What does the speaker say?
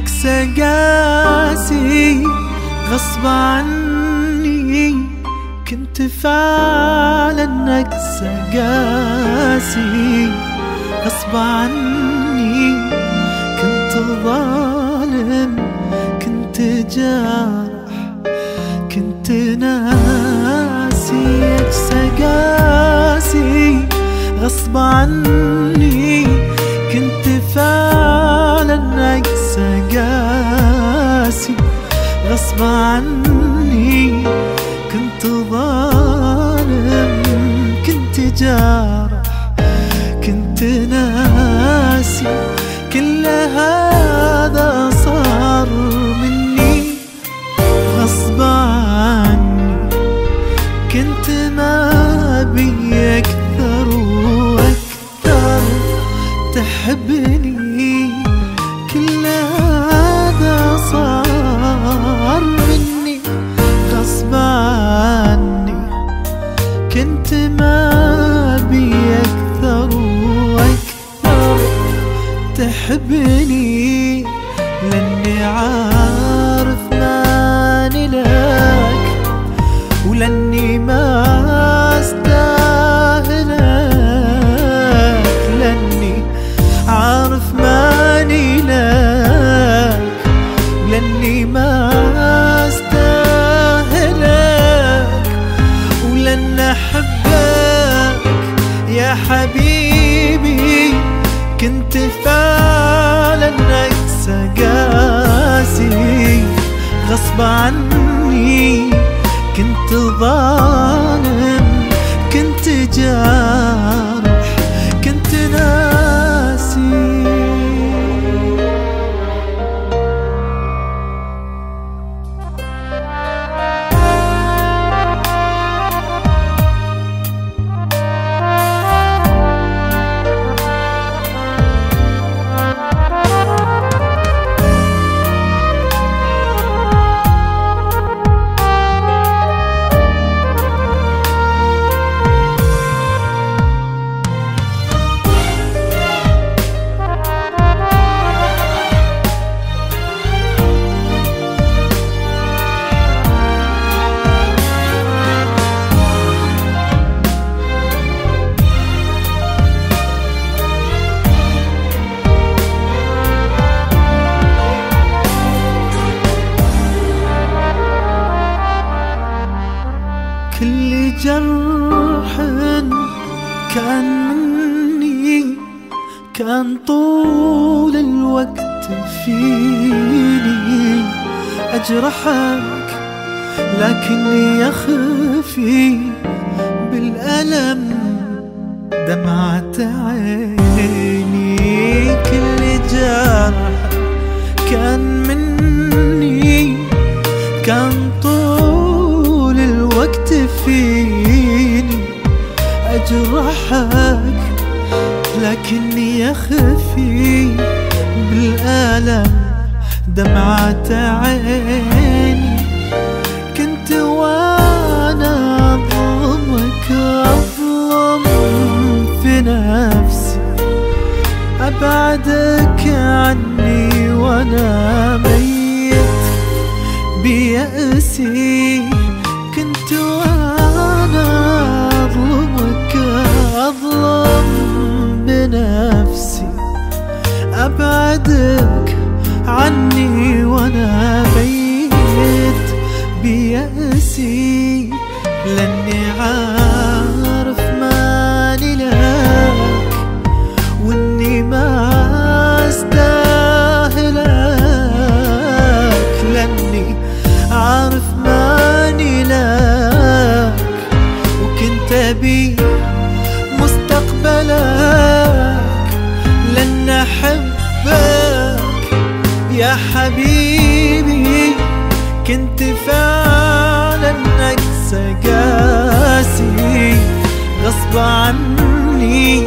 أقسى قاسي غصب عني كنت فعلا أقسى قاسي غصب عني كنت ظالم كنت جارح كنت ناسي. أقسى قاسي غصب عني كنت فعلا قاسي غصب عني كنت ظالم كنت جارح كنت ناسي. كل هذا صار مني غصب عني. كنت ما بي أكثر وأكثر تحبني. لاني عارف ماني لك ولاني ما استاهلك. لاني عارف ماني لك ولاني ما استاهلك. ولن أحبك يا حبيبي كنت فعلا اقسى قاسي غصب عني. كنت ظالم كنت جارح جرح كان مني كان طول الوقت فيني أجرحك لكني أخفي بالألم دمعة عيني كل جرح كان مني كان طول الوقت فيني. أجرحك لكني أخفي بالألم دمعة عيني كنت وأنا أظلمك أظلم في نفسي. أبعدك عني وأنا ميت بيأسي. بنفسي أبعدك عني وأنا ميت بيأسي. لاني عارف يا حبيبي كنت فعلا اقسى قاسي غصب عني.